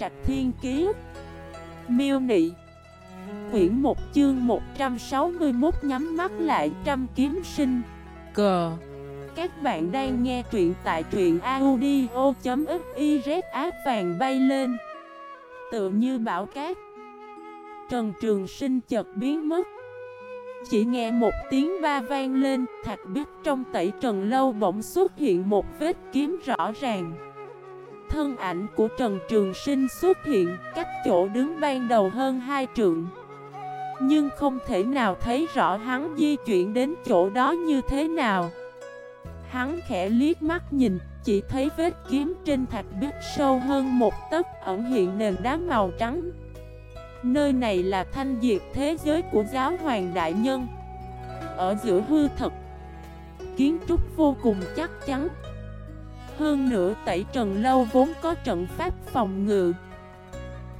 Trạch Thiên Kiế Miêu Nị. Quyển 1 chương 161 nhắm mắt lại trăm kiếm sinh. Cờ Các bạn đang nghe truyện tại truyện audio.xyz áp vàng bay lên. Tựa như bão cát. Trần Trường Sinh chợt biến mất. Chỉ nghe một tiếng ba vang lên, Thạch biết trong tẩy trần lâu bỗng xuất hiện một vết kiếm rõ ràng. Thân ảnh của Trần Trường Sinh xuất hiện, cách chỗ đứng ban đầu hơn hai trượng. Nhưng không thể nào thấy rõ hắn di chuyển đến chỗ đó như thế nào. Hắn khẽ liếc mắt nhìn, Chỉ thấy vết kiếm trên thạch biết sâu hơn một tấc ẩn hiện nền đá màu trắng. Nơi này là thanh diệt thế giới của giáo hoàng đại nhân. Ở giữa hư thật, Kiến trúc vô cùng chắc chắn hơn nữa tẩy trần lâu vốn có trận pháp phòng ngự.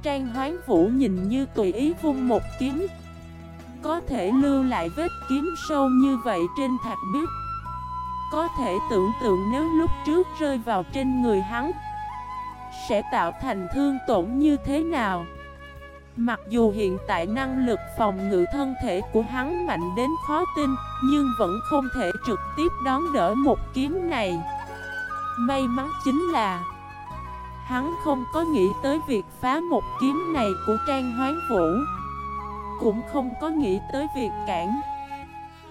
Trang hoán vũ nhìn như tùy ý vung một kiếm. Có thể lưu lại vết kiếm sâu như vậy trên thạch biết Có thể tưởng tượng nếu lúc trước rơi vào trên người hắn, Sẽ tạo thành thương tổn như thế nào. Mặc dù hiện tại năng lực phòng ngự thân thể của hắn mạnh đến khó tin, Nhưng vẫn không thể trực tiếp đón đỡ một kiếm này. May mắn chính là Hắn không có nghĩ tới việc phá một kiếm này của Trang Hoán Vũ. Cũng không có nghĩ tới việc cản.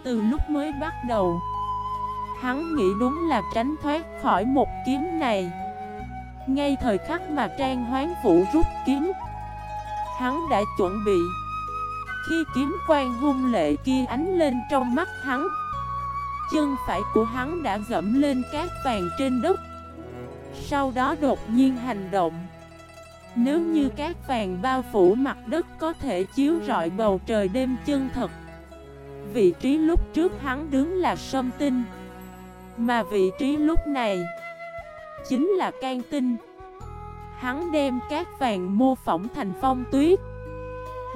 Từ lúc mới bắt đầu, Hắn nghĩ đúng là tránh thoát khỏi một kiếm này. Ngay thời khắc mà Trang Hoán Vũ rút kiếm, Hắn đã chuẩn bị Khi kiếm quang hung lệ kia ánh lên trong mắt hắn. Chân phải của hắn đã dẫm lên cát vàng trên đất. Sau đó đột nhiên hành động. Nếu như cát vàng bao phủ mặt đất có thể chiếu rọi bầu trời đêm chân thật. Vị trí lúc trước hắn đứng là sâm tinh. Mà vị trí lúc này Chính là can tinh. Hắn đem cát vàng mô phỏng thành phong tuyết.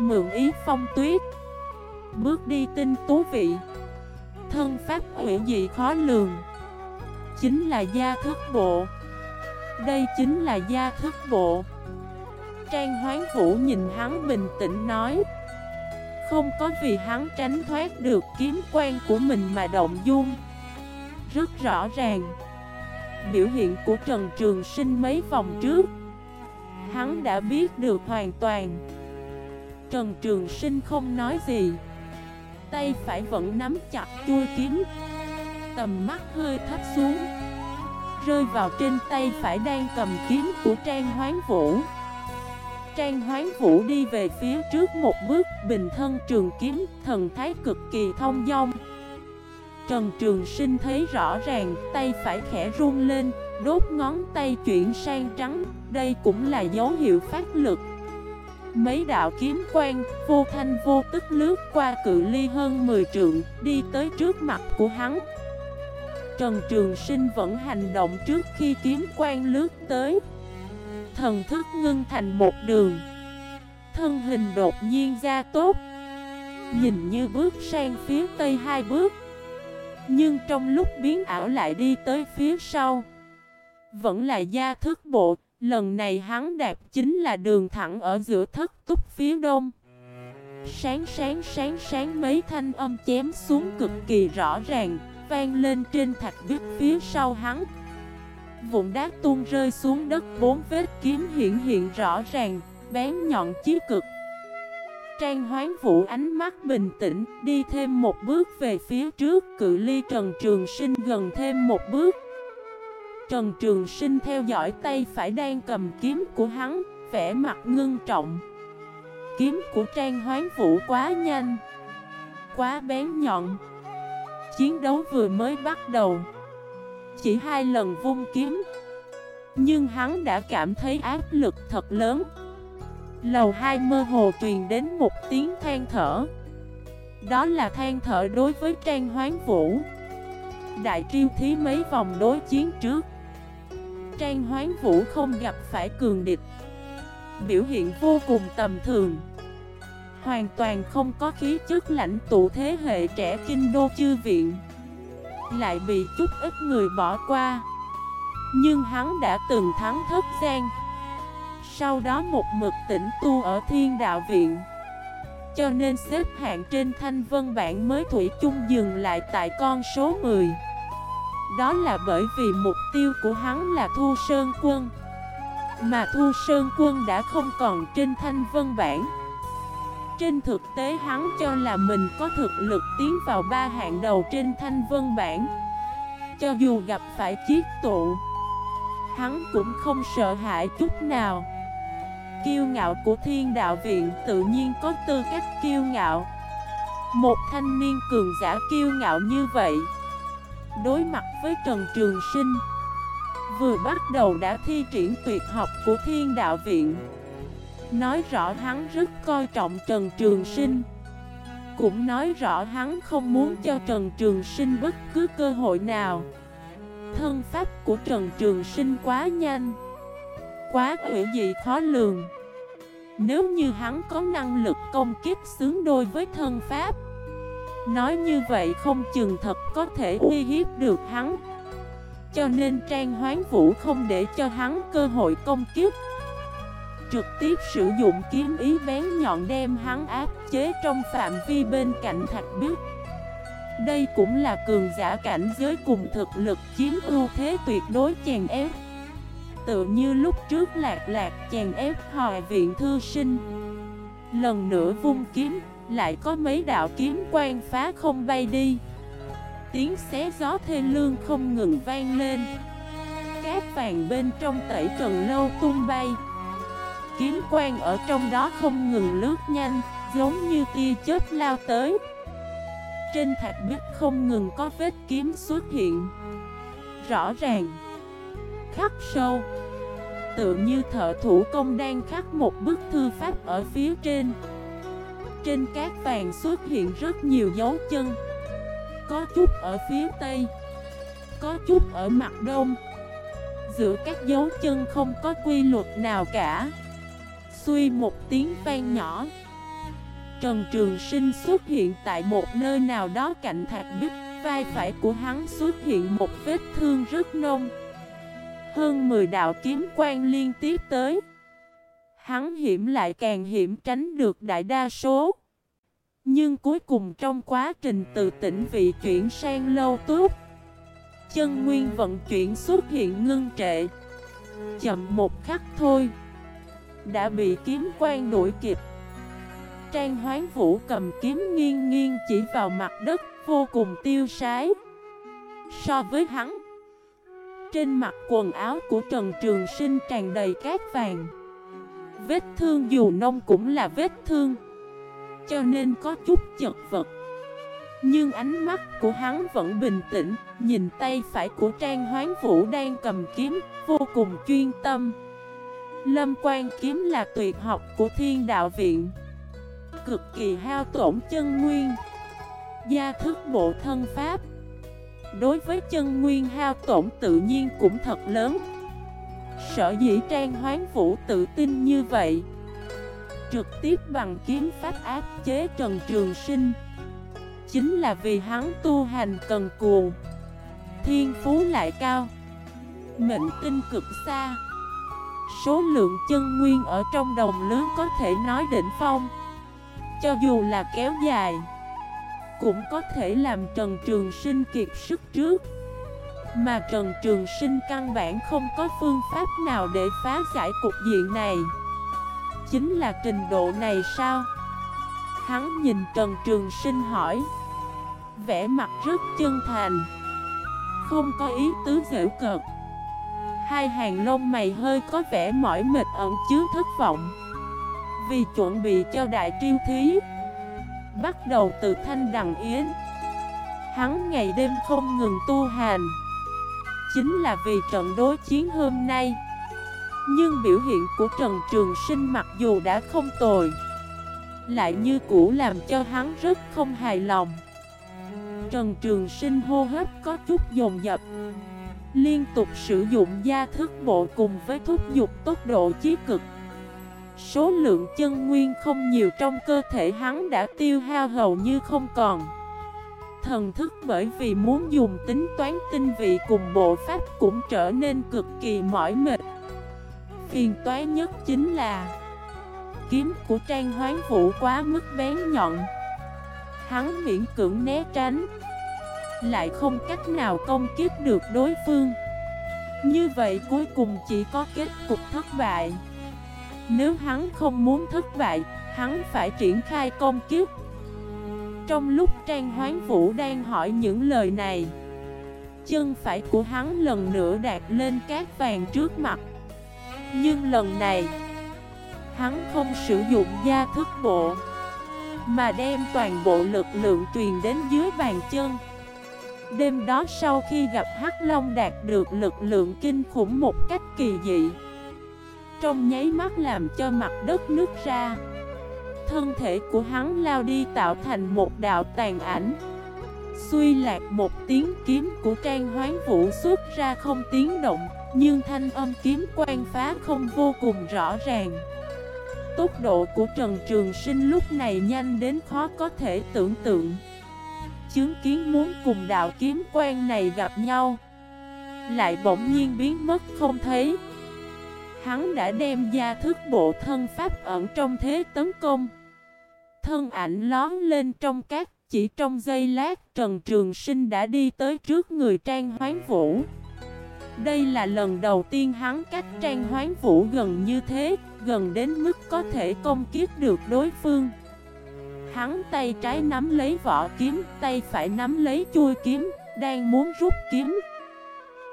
Mượn ý phong tuyết. Bước đi tinh tú vị. Thân pháp hủy dị khó lường. Chính là gia thức bộ. Đây chính là gia thức bộ. Trang hoán vũ nhìn hắn bình tĩnh nói, Không có vì hắn tránh thoát được kiếm quan của mình mà động dung. Rất rõ ràng, Biểu hiện của Trần Trường Sinh mấy vòng trước, Hắn đã biết được hoàn toàn. Trần Trường Sinh không nói gì. Tay phải vẫn nắm chặt chui kiếm Tầm mắt hơi thấp xuống. Rơi vào trên tay phải đang cầm kiếm của Trang Hoán Vũ. Trang Hoán Vũ đi về phía trước một bước, Bình thân trường kiếm, Thần thái cực kỳ thông dong. Trần Trường Sinh thấy rõ ràng, Tay phải khẽ run lên, Đốt ngón tay chuyển sang trắng. Đây cũng là dấu hiệu phát lực. Mấy đạo kiếm quang, vô thanh vô tức lướt qua cự ly hơn 10 trượng, đi tới trước mặt của hắn. Trần Trường Sinh vẫn hành động trước khi kiếm quang lướt tới. Thần thức ngưng thành một đường. Thân hình đột nhiên ra tốt. Nhìn như bước sang phía tây hai bước. Nhưng trong lúc biến ảo lại đi tới phía sau. Vẫn là gia thức bộ, Lần này hắn đạp chính là đường thẳng ở giữa thất túc phía đông. Sáng sáng sáng sáng, mấy thanh âm chém xuống cực kỳ rõ ràng, Vang lên trên thạch biết phía sau hắn. Vụn đá tuôn rơi xuống đất, bốn vết kiếm hiện hiện rõ ràng, Bén nhọn chí cực. Trang hoán vũ ánh mắt bình tĩnh, Đi thêm một bước về phía trước, Cự ly Trần Trường Sinh gần thêm một bước. Trần Trường Sinh theo dõi tay phải đang cầm kiếm của hắn, vẻ mặt ngưng trọng. Kiếm của Trang Hoán Vũ quá nhanh, quá bén nhọn. Chiến đấu vừa mới bắt đầu, chỉ hai lần vung kiếm, nhưng hắn đã cảm thấy áp lực thật lớn. Lầu hai mơ hồ truyền đến một tiếng than thở. Đó là than thở đối với Trang Hoán Vũ. Đại triêu thí mấy vòng đối chiến trước Trang Hoán Vũ không gặp phải cường địch. Biểu hiện vô cùng tầm thường. Hoàn toàn không có khí chất lãnh tụ thế hệ trẻ kinh đô chư viện. Lại bị chút ít người bỏ qua. Nhưng hắn đã từng thắng thất gian sau đó một mực tỉnh tu ở thiên đạo viện. Cho nên xếp hạng trên thanh vân bản mới thủy chung dừng lại tại con số 10 đó là bởi vì mục tiêu của hắn là Thu Sơn Quân. Mà Thu Sơn Quân đã không còn trên thanh vân bản trên thực tế hắn cho là mình có thực lực tiến vào ba hạng đầu trên thanh vân bản Cho dù gặp phải chiếc tụ, Hắn cũng không sợ hãi chút nào. Kiêu ngạo của thiên đạo viện tự nhiên có tư cách kiêu ngạo. Một thanh niên cường giả kiêu ngạo như vậy Đối mặt với Trần Trường Sinh, Vừa bắt đầu đã thi triển tuyệt học của thiên đạo viện. Nói rõ hắn rất coi trọng Trần Trường Sinh, Cũng nói rõ hắn không muốn cho Trần Trường Sinh bất cứ cơ hội nào. Thân pháp của Trần Trường Sinh quá nhanh, Quá quỷ dị khó lường. Nếu như hắn có năng lực công kiếp xứng đôi với thân pháp Nói như vậy không chừng thật có thể uy hiếp được hắn. Cho nên Trang Hoán Vũ không để cho hắn cơ hội công kiếp. Trực tiếp sử dụng kiếm ý bén nhọn đem hắn áp chế trong phạm vi bên cạnh thạch biết Đây cũng là cường giả cảnh giới cùng thực lực chiếm ưu thế tuyệt đối chèn ép. Tự như lúc trước lạc lạc chèn ép hòa viện thư sinh. Lần nữa vung kiếm, lại có mấy đạo kiếm quang phá không bay đi Tiếng xé gió thê lương không ngừng vang lên Cát vàng bên trong tẩy trần lâu tung bay kiếm quang ở trong đó không ngừng lướt nhanh, giống như tia chớp lao tới. Trên thạch bích không ngừng có vết kiếm xuất hiện. Rõ ràng, khắc sâu, tự như thợ thủ công đang khắc một bức thư pháp ở phía trên. Trên cát vàng xuất hiện rất nhiều dấu chân, có chút ở phía tây, có chút ở mặt đông. Giữa các dấu chân không có quy luật nào cả. Xuy một tiếng vang nhỏ. Trần Trường Sinh xuất hiện tại một nơi nào đó cạnh thạch bích Vai phải của hắn xuất hiện một vết thương rất nông. Hơn 10 đạo kiếm quang liên tiếp tới. Hắn hiểm lại càng hiểm tránh được đại đa số. Nhưng cuối cùng trong quá trình từ tỉnh vị chuyển sang lâu túc, Chân nguyên vận chuyển xuất hiện ngưng trệ. Chậm một khắc thôi, đã bị kiếm quan đuổi kịp. Trang hoán vũ cầm kiếm nghiêng nghiêng chỉ vào mặt đất, vô cùng tiêu sái. So với hắn, Trên mặt quần áo của Trần Trường Sinh tràn đầy cát vàng. Vết thương dù nông cũng là vết thương. Cho nên có chút chật vật. Nhưng ánh mắt của hắn vẫn bình tĩnh, Nhìn tay phải của Trang Hoán Vũ đang cầm kiếm, Vô cùng chuyên tâm. Lâm quan kiếm là tuyệt học của thiên đạo viện. Cực kỳ hao tổn chân nguyên. Gia thức bộ thân pháp. Đối với chân nguyên hao tổn tự nhiên cũng thật lớn. Sở dĩ trang hoán vũ tự tin như vậy. Trực tiếp bằng kiếm pháp áp chế Trần Trường Sinh. Chính là vì hắn tu hành cần cù Thiên phú lại cao. Mệnh tinh cực xa. Số lượng chân nguyên ở trong đồng lớn có thể nói đỉnh phong. Cho dù là kéo dài, Cũng có thể làm Trần Trường Sinh kiệt sức trước. Mà Trần Trường Sinh căn bản không có phương pháp nào để phá giải cục diện này. Chính là trình độ này sao? Hắn nhìn Trần Trường Sinh hỏi. Vẽ mặt rất chân thành. Không có ý tứ dễ cợt. Hai hàng lông mày hơi có vẻ mỏi mệt ẩn chứa thất vọng. Vì chuẩn bị cho đại triêu thí, Bắt đầu từ thanh đằng yến. Hắn ngày đêm không ngừng tu hành. Chính là vì trận đối chiến hôm nay. Nhưng biểu hiện của Trần Trường Sinh mặc dù đã không tồi, Lại như cũ làm cho hắn rất không hài lòng. Trần Trường Sinh hô hấp có chút dồn dập, Liên tục sử dụng gia thức bộ cùng với thúc dục tốc độ chí cực. Số lượng chân nguyên không nhiều trong cơ thể hắn đã tiêu hao hầu như không còn. Thần thức bởi vì muốn dùng tính toán tinh vị cùng bộ pháp cũng trở nên cực kỳ mỏi mệt. Phiền toái nhất chính là Kiếm của Trang Hoán Vũ quá mức bén nhọn. Hắn miễn cưỡng né tránh, Lại không cách nào công kiếp được đối phương. Như vậy cuối cùng chỉ có kết cục thất bại. Nếu hắn không muốn thất bại, Hắn phải triển khai công kiếp. Trong lúc Trang Hoán Vũ đang hỏi những lời này. Chân phải của hắn lần nữa đạt lên cát vàng trước mặt. Nhưng lần này, Hắn không sử dụng gia thức bộ, Mà đem toàn bộ lực lượng truyền đến dưới bàn chân. Đêm đó sau khi gặp Hắc Long đạt được lực lượng kinh khủng một cách kỳ dị, Trong nháy mắt làm cho mặt đất nứt ra. Thân thể của hắn lao đi tạo thành một đạo tàn ảnh. Xuy lạc một tiếng kiếm của Trang Hoán Vũ xuất ra không tiếng động, Nhưng thanh âm kiếm quan phá không vô cùng rõ ràng. Tốc độ của Trần Trường Sinh lúc này nhanh đến khó có thể tưởng tượng. Chứng kiến muốn cùng đạo kiếm quan này gặp nhau, Lại bỗng nhiên biến mất không thấy. Hắn đã đem gia thức bộ thân pháp ẩn trong thế tấn công. Thân ảnh lón lên trong các chỉ trong giây lát Trần Trường Sinh đã đi tới trước người Trang Hoán Vũ. Đây là lần đầu tiên hắn cách Trang Hoán Vũ gần như thế, Gần đến mức có thể công kiếp được đối phương. Hắn tay trái nắm lấy vỏ kiếm, Tay phải nắm lấy chui kiếm, Đang muốn rút kiếm.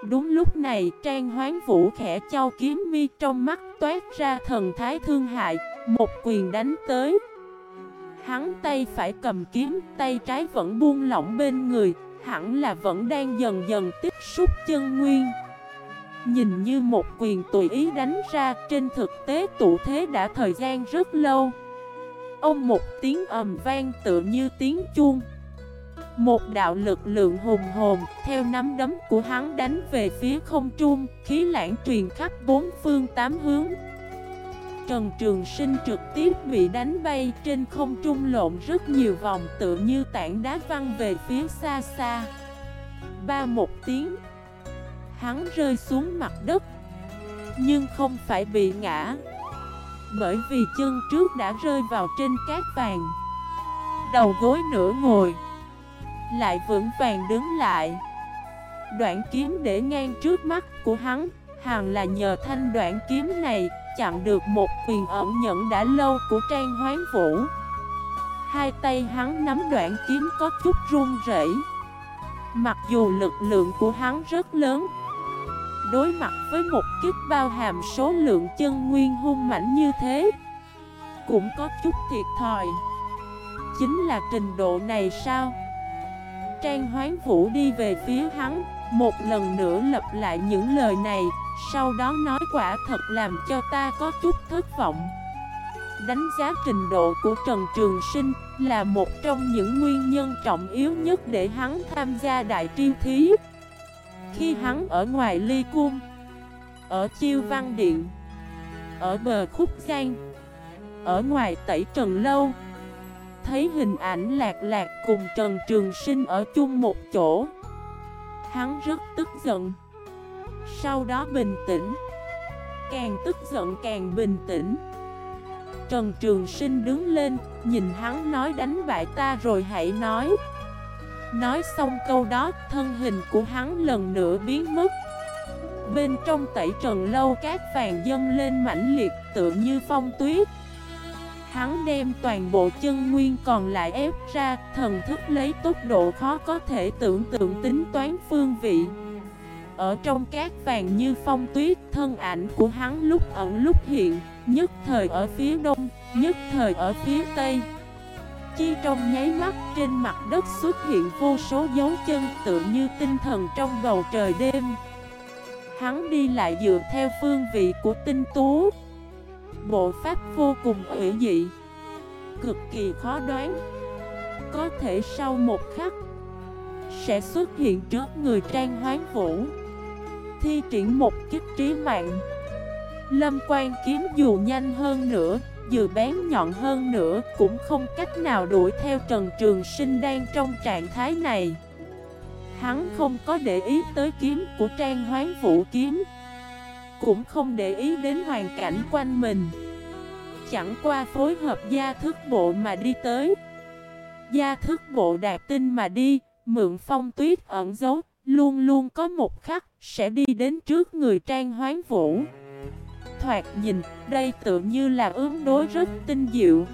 Đúng lúc này, Trang Hoán Vũ khẽ trao kiếm mi trong mắt toát ra thần thái thương hại, Một quyền đánh tới. Hắn tay phải cầm kiếm, tay trái vẫn buông lỏng bên người, hẳn là vẫn đang dần dần tiếp xúc chân nguyên. Nhìn như một quyền tùy ý đánh ra, trên thực tế tụ thế đã thời gian rất lâu. Ông một tiếng ầm vang tựa như tiếng chuông. Một đạo lực lượng hùng hồn theo nắm đấm của hắn đánh về phía không trung, khí lãng truyền khắp bốn phương tám hướng. Trần Trường Sinh trực tiếp bị đánh bay trên không trung lộn rất nhiều vòng tự như tảng đá văng về phía xa xa. Ba một tiếng, hắn rơi xuống mặt đất, nhưng không phải bị ngã, bởi vì chân trước đã rơi vào trên cát vàng. Đầu gối nửa ngồi, lại vững vàng đứng lại. Đoạn kiếm để ngang trước mắt của hắn, hàng là nhờ thanh đoạn kiếm này chặn được một quyền ẩn nhẫn đã lâu của Trang Hoán Vũ. Hai tay hắn nắm đoạn kiếm có chút run rẩy. Mặc dù lực lượng của hắn rất lớn, Đối mặt với một kiếp bao hàm số lượng chân nguyên hung mãnh như thế, Cũng có chút thiệt thòi. Chính là trình độ này sao? Trang Hoán Vũ đi về phía hắn, Một lần nữa lặp lại những lời này sau đó nói quả thật làm cho ta có chút thất vọng. Đánh giá trình độ của Trần Trường Sinh là một trong những nguyên nhân trọng yếu nhất để hắn tham gia đại triêu thí. Khi hắn ở ngoài ly cung, Ở chiêu văn điện, Ở bờ khúc giang, Ở ngoài tẩy trần lâu, Thấy hình ảnh lạc lạc cùng Trần Trường Sinh ở chung một chỗ, Hắn rất tức giận sau đó bình tĩnh. Càng tức giận càng bình tĩnh. Trần Trường Sinh đứng lên, Nhìn hắn nói đánh bại ta rồi hãy nói. Nói xong câu đó, Thân hình của hắn lần nữa biến mất. Bên trong tẩy trần lâu cát vàng dâng lên mãnh liệt tựa như phong tuyết. Hắn đem toàn bộ chân nguyên còn lại ép ra, Thần thức lấy tốc độ khó có thể tưởng tượng tính toán phương vị ở trong cát vàng như phong tuyết, Thân ảnh của hắn lúc ẩn lúc hiện, Nhất thời ở phía đông, Nhất thời ở phía tây. Chi trong nháy mắt, trên mặt đất xuất hiện vô số dấu chân Tự như tinh thần trong bầu trời đêm. Hắn đi lại dựa theo phương vị của tinh tú. Bộ pháp vô cùng ủy dị, Cực kỳ khó đoán. Có thể sau một khắc, Sẽ xuất hiện trước người trang hoán vũ thi triển một kích trí mạng. Lâm quan kiếm dù nhanh hơn nữa, dù bén nhọn hơn nữa Cũng không cách nào đuổi theo Trần Trường Sinh đang trong trạng thái này. Hắn không có để ý tới kiếm của Trang Hoán Vũ kiếm Cũng không để ý đến hoàn cảnh quanh mình. Chẳng qua phối hợp gia thức bộ mà đi tới. Gia thức bộ đạt tinh mà đi Mượn phong tuyết ẩn dấu Luôn luôn có một khắc Sẽ đi đến trước người trang hoán vũ. Thoạt nhìn, Đây tự như là ứng đối rất tinh diệu.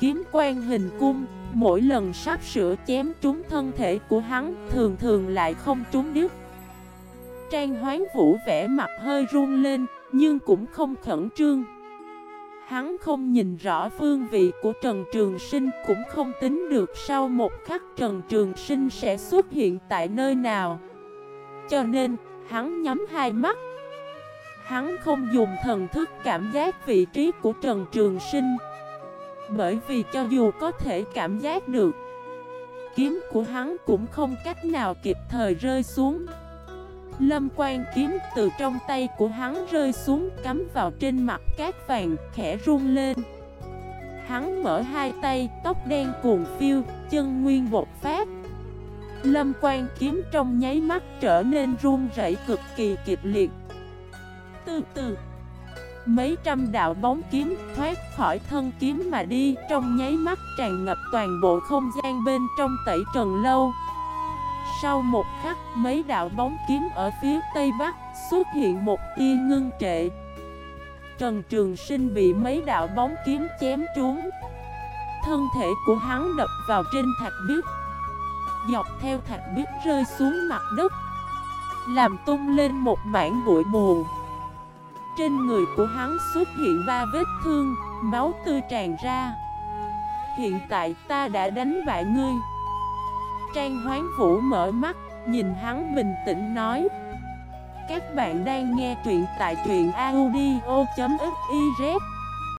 Kiếm quan hình cung, Mỗi lần sắp sửa chém trúng thân thể của hắn Thường thường lại không trúng đứt. Trang hoán vũ vẽ mặt hơi run lên, Nhưng cũng không khẩn trương. Hắn không nhìn rõ phương vị của Trần Trường Sinh Cũng không tính được sau một khắc Trần Trường Sinh sẽ xuất hiện tại nơi nào. Cho nên, hắn nhắm hai mắt. Hắn không dùng thần thức cảm giác vị trí của Trần Trường Sinh. Bởi vì cho dù có thể cảm giác được Kiếm của hắn cũng không cách nào kịp thời rơi xuống. Lâm quan kiếm từ trong tay của hắn rơi xuống cắm vào trên mặt cát vàng khẽ run lên. Hắn mở hai tay, tóc đen cuồng phiêu, chân nguyên bột phát. Lâm quan kiếm trong nháy mắt trở nên run rẩy cực kỳ kịch liệt. Từ từ Mấy trăm đạo bóng kiếm thoát khỏi thân kiếm mà đi Trong nháy mắt tràn ngập toàn bộ không gian bên trong tẩy trần lâu sau một khắc, mấy đạo bóng kiếm ở phía tây bắc xuất hiện một tia ngưng trệ. Trần Trường Sinh bị mấy đạo bóng kiếm chém trúng. Thân thể của hắn đập vào trên thạch biếc. Dọc theo thạch biếc rơi xuống mặt đất. Làm tung lên một mảng bụi mù. Trên người của hắn xuất hiện ba vết thương, máu tươi tràn ra. Hiện tại ta đã đánh bại ngươi. Trang Hoán Vũ mở mắt, nhìn hắn bình tĩnh nói. Các bạn đang nghe truyện tại truyện audio.fif